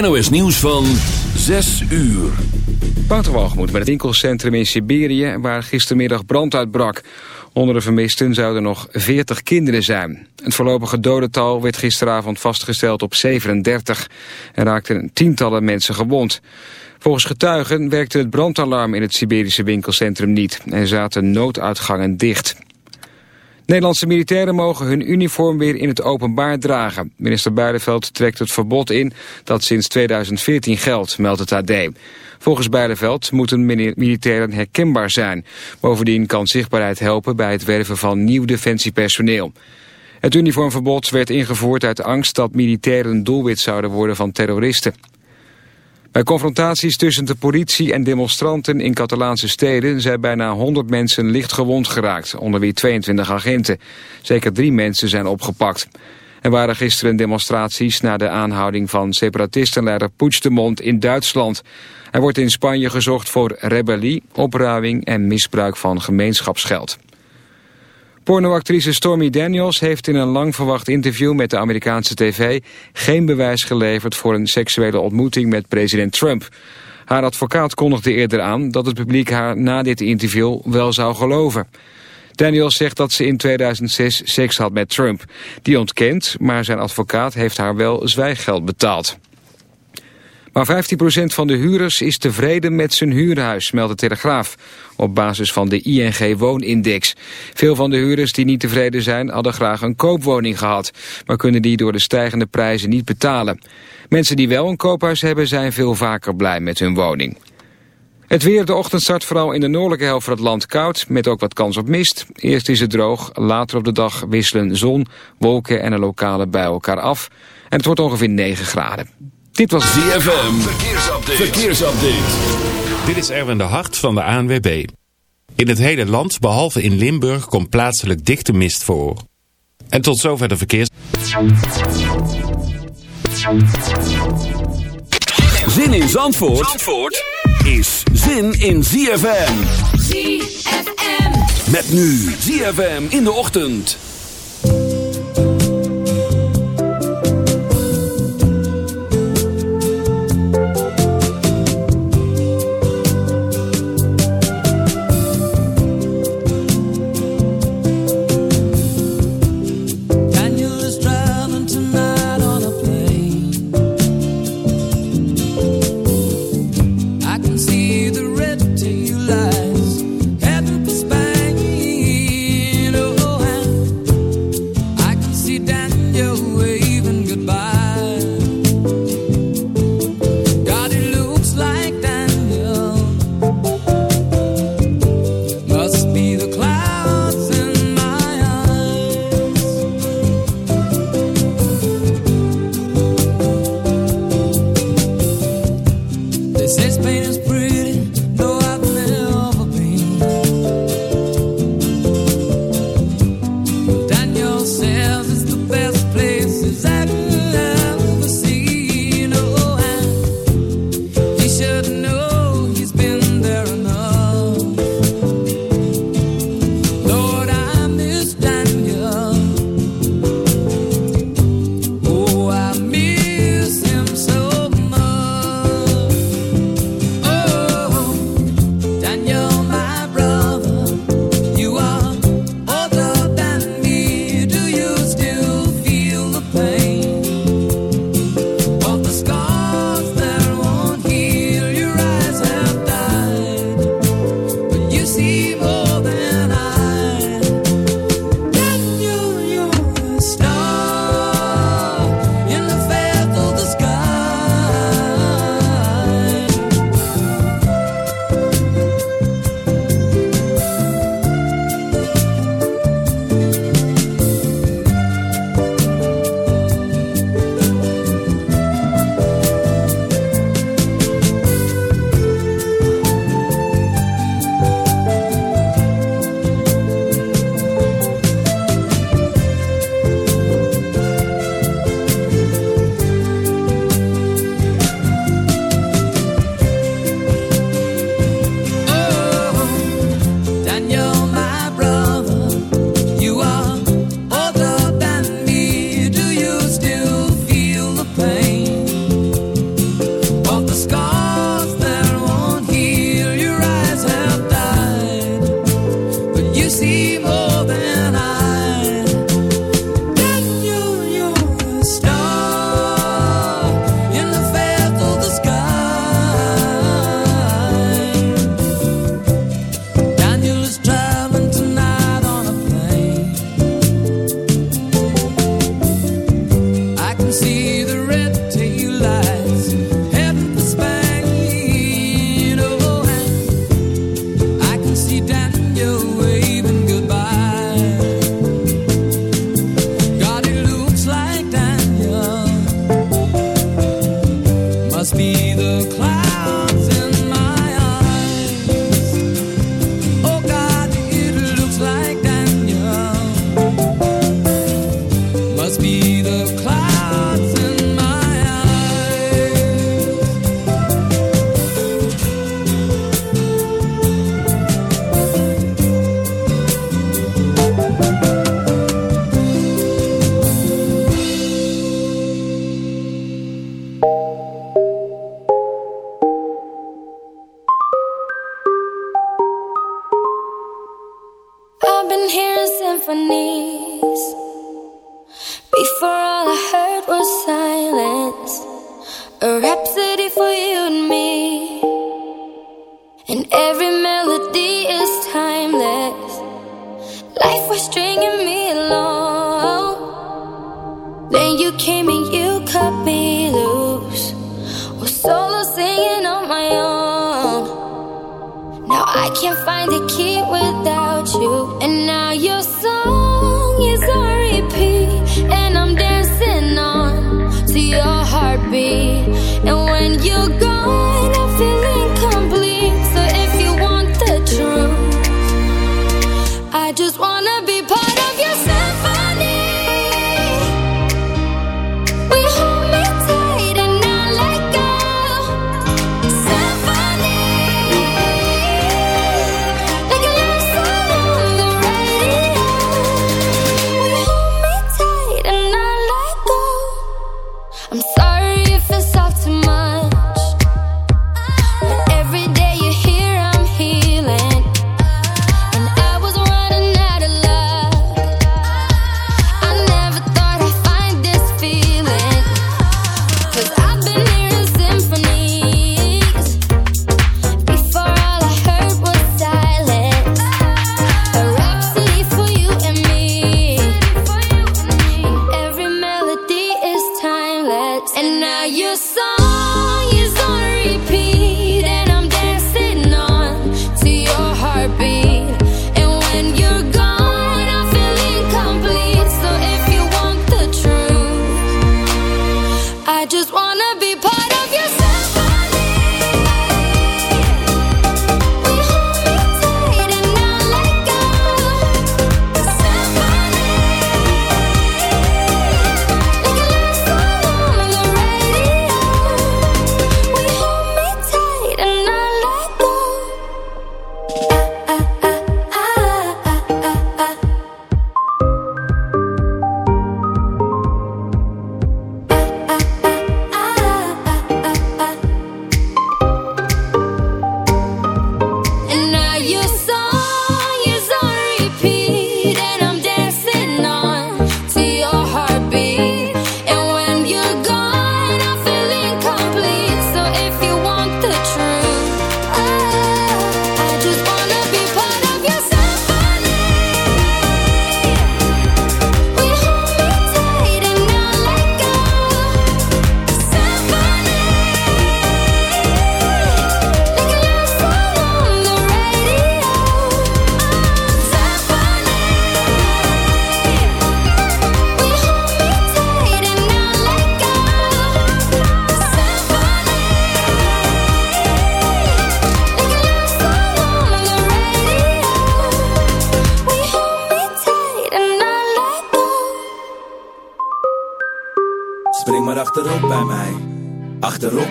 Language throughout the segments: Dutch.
NOS nieuws van 6 uur. Wouterwalgemoed met het winkelcentrum in Siberië... waar gistermiddag brand uitbrak. Onder de vermisten zouden nog 40 kinderen zijn. Het voorlopige dodental werd gisteravond vastgesteld op 37. Er raakten tientallen mensen gewond. Volgens getuigen werkte het brandalarm in het Siberische winkelcentrum niet... en zaten nooduitgangen dicht. Nederlandse militairen mogen hun uniform weer in het openbaar dragen. Minister Bijleveld trekt het verbod in dat sinds 2014 geldt, meldt het AD. Volgens Bijleveld moeten militairen herkenbaar zijn. Bovendien kan zichtbaarheid helpen bij het werven van nieuw defensiepersoneel. Het uniformverbod werd ingevoerd uit angst dat militairen doelwit zouden worden van terroristen. Bij confrontaties tussen de politie en demonstranten in Catalaanse steden zijn bijna 100 mensen licht gewond geraakt, onder wie 22 agenten. Zeker drie mensen zijn opgepakt. Er waren gisteren demonstraties na de aanhouding van separatistenleider Puigdemont in Duitsland. Hij wordt in Spanje gezocht voor rebellie, opruiming en misbruik van gemeenschapsgeld. Pornoactrice Stormy Daniels heeft in een lang verwacht interview met de Amerikaanse tv geen bewijs geleverd voor een seksuele ontmoeting met president Trump. Haar advocaat kondigde eerder aan dat het publiek haar na dit interview wel zou geloven. Daniels zegt dat ze in 2006 seks had met Trump. Die ontkent, maar zijn advocaat heeft haar wel zwijggeld betaald. Maar 15% van de huurders is tevreden met zijn huurhuis, meldt de Telegraaf. Op basis van de ING Woonindex. Veel van de huurders die niet tevreden zijn hadden graag een koopwoning gehad. Maar kunnen die door de stijgende prijzen niet betalen. Mensen die wel een koophuis hebben zijn veel vaker blij met hun woning. Het weer, de ochtend start vooral in de noordelijke helft van het land koud, met ook wat kans op mist. Eerst is het droog, later op de dag wisselen zon, wolken en een lokale bij elkaar af. En het wordt ongeveer 9 graden. Dit was ZFM, verkeersupdate. verkeersupdate. Dit is Erwin de Hart van de ANWB. In het hele land, behalve in Limburg, komt plaatselijk dichte mist voor. En tot zover de verkeers... Zin in Zandvoort, Zandvoort is zin in ZFM. ZFM. Met nu ZFM in de ochtend.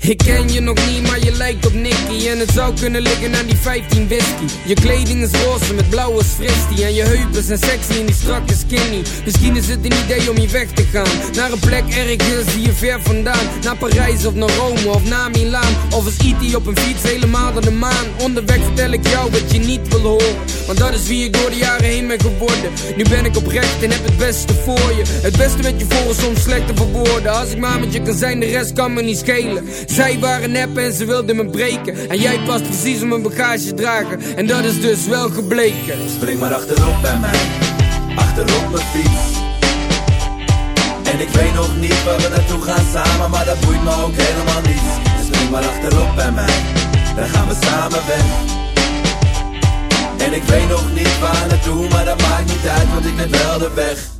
Ik ken je nog niet, maar je lijkt op Nicky. En het zou kunnen liggen aan die 15 whisky. Je kleding is roze met blauwe fristie. En je heupen zijn sexy en die strakke skinny. Misschien is het een idee om hier weg te gaan. Naar een plek ergens hier ver vandaan. Naar Parijs of naar Rome of naar Milaan. Of als E.T. op een fiets helemaal naar de maan. Onderweg vertel ik jou wat je niet wil horen Want dat is wie ik door de jaren heen ben geworden. Nu ben ik oprecht en heb het beste voor je. Het beste met je voor is soms slecht te verwoorden Als ik maar met je kan zijn, de rest kan me niet schelen. Zij waren nep en ze wilden me breken. En jij past precies op mijn bagage dragen. En dat is dus wel gebleken. Spring maar achterop bij mij. Achterop mijn fiets. En ik weet nog niet waar we naartoe gaan samen Maar dat boeit me ook helemaal niet. Dus spring maar achterop bij mij. Dan gaan we samen weg En ik weet nog niet waar naartoe Maar dat maakt niet uit want ik ben wel de weg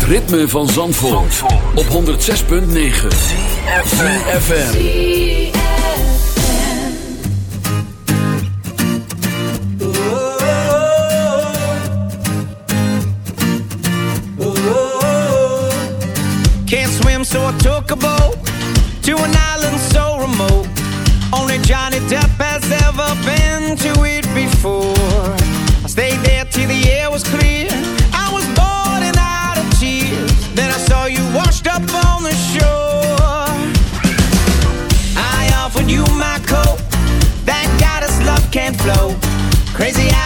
Het ritme van Zandvoort, Zandvoort. op 106.9 CFFM Can't swim so I took a boat To an island so remote. Only Johnny Depp has ever been to it before flow. Crazy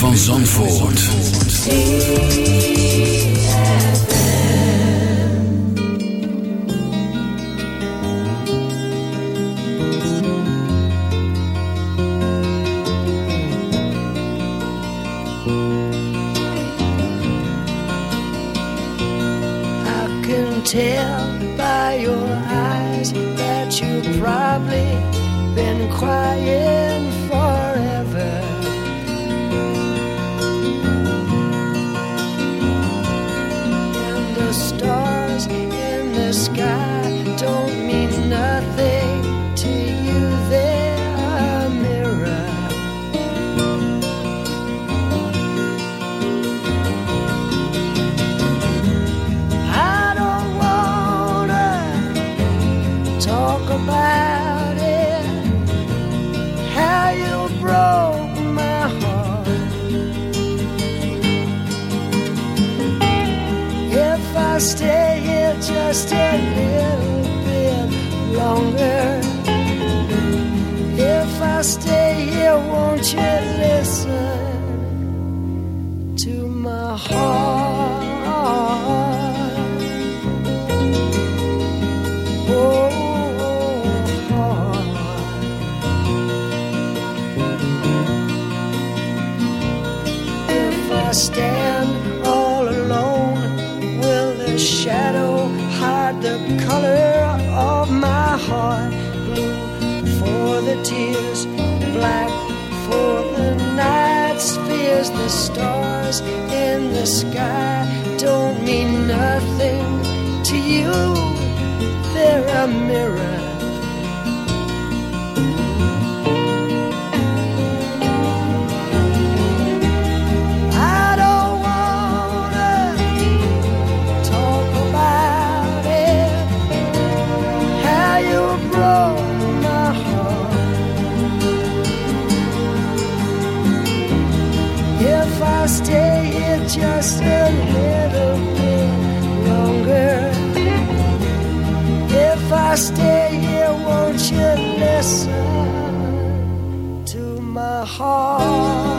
van Zandvoort. if I stay here, won't you listen to my heart?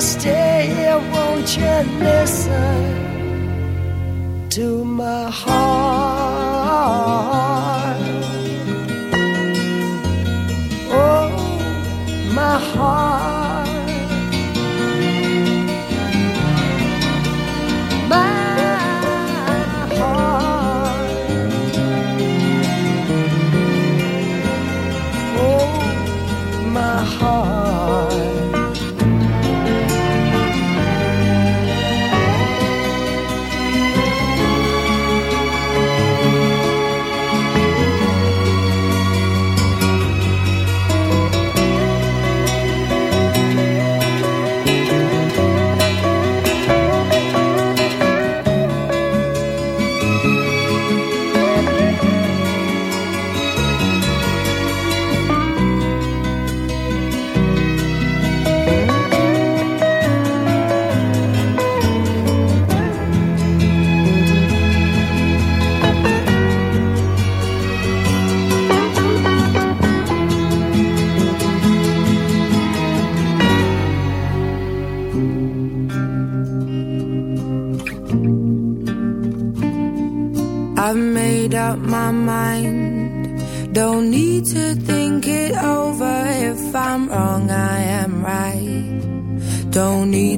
Stay here, won't you listen?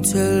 tell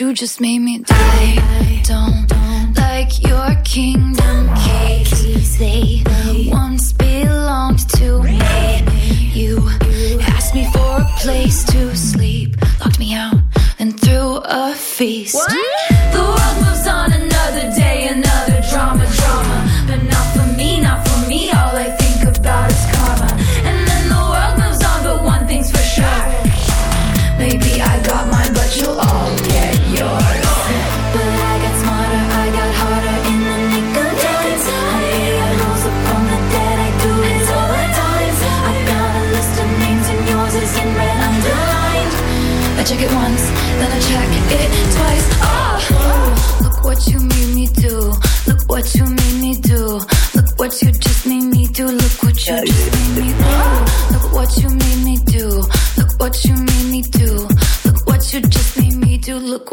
you just made me